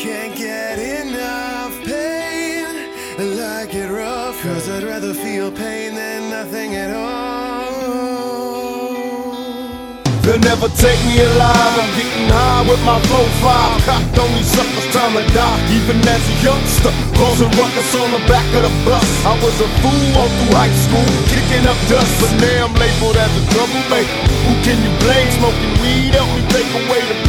can't get enough pain. I like it rough, cause I'd rather feel pain than nothing at all. They'll never take me alive. I'm getting high with my flow five. Cocked on these suckers, time to die. Even as a youngster, causing ruckus on the back of the bus. I was a fool all through high school, kicking up dust. But now I'm labeled as a troublemaker. Who can you blame? Smoking weed help me take away the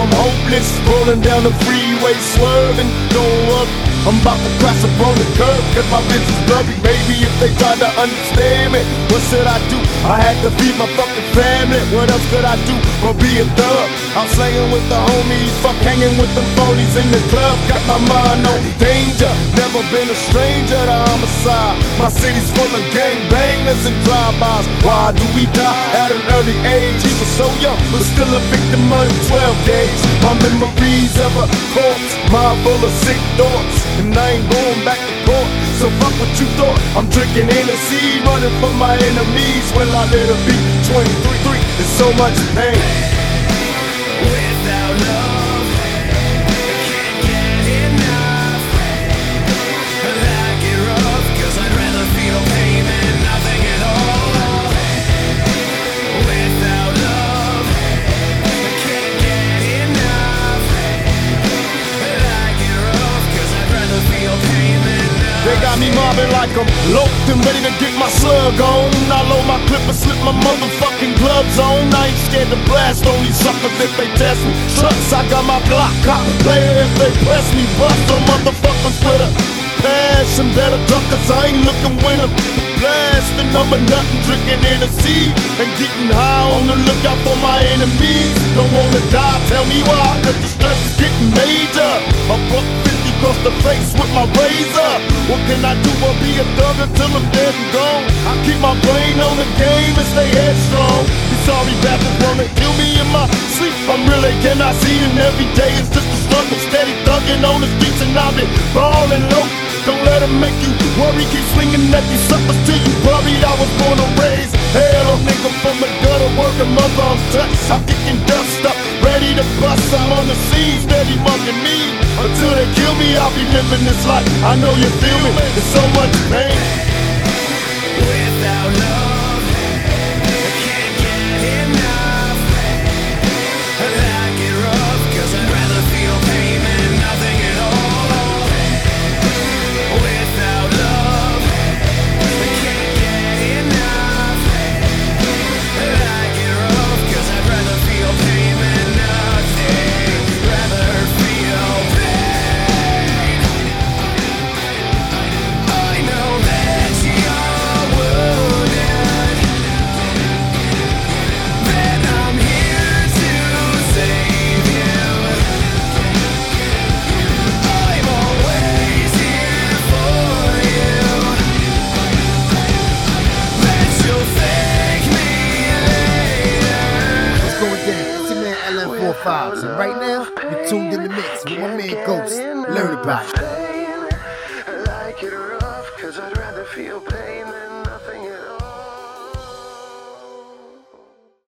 I'm hopeless, rolling down the freeway, swerving. Don't. I'm about to crash up on the curb cause my bitch is blurry Maybe if they try to understand me What should I do? I had to feed my fucking family. What else could I do or be a thug? I'm slaying with the homies Fuck hanging with them phonies in the club. Got my mind on danger Never been a stranger to homicide. My city's full of gangbangers and drive-bys. Why do we die at an early age? He was so young but still a victim of 12 days. My memories of a corpse Mind full of sick thoughts and I ain't going back to court. So fuck what you thought. I'm drinking Hennessy, running from my enemies. Well, I let it be 23, 3. There's so much pain. Me mobbing like I'm loped and ready to get my slug on. I load my clip and slip my motherfucking gloves on. I ain't scared to blast on these suckers if they test me. Trucks, I got my Glock cop player if they press me. Bust them motherfuckers with a passion. Better duck cause I ain't looking I'm blasting. I'm a nothing drinking in the sea and getting high on the lookout for my enemies. Don't wanna die, tell me why, cause the stress is getting major. A across the face with my razor. What can I do but be a thug until I'm dead and gone? I keep my brain on the game and stay headstrong. These sorry bastards wanna kill me in my sleep. I'm really cannot see and every day it's just a struggle. Steady thugging on the streets and I've been balling low. Don't let them make you worry. Keep swinging at these suckers till you worried. I was born to raise hell. A nigga from the gutter, working mother, I'm touched. I'm kicking dust up, ready to bust. I'm on the scene, steady mugging me. Living this life. I know you feel me. There's so much pain. Vibes. And right now, you're tuned in the mix with my man Ghost. Learn about it. Like it rough, cause I'd rather feel pain.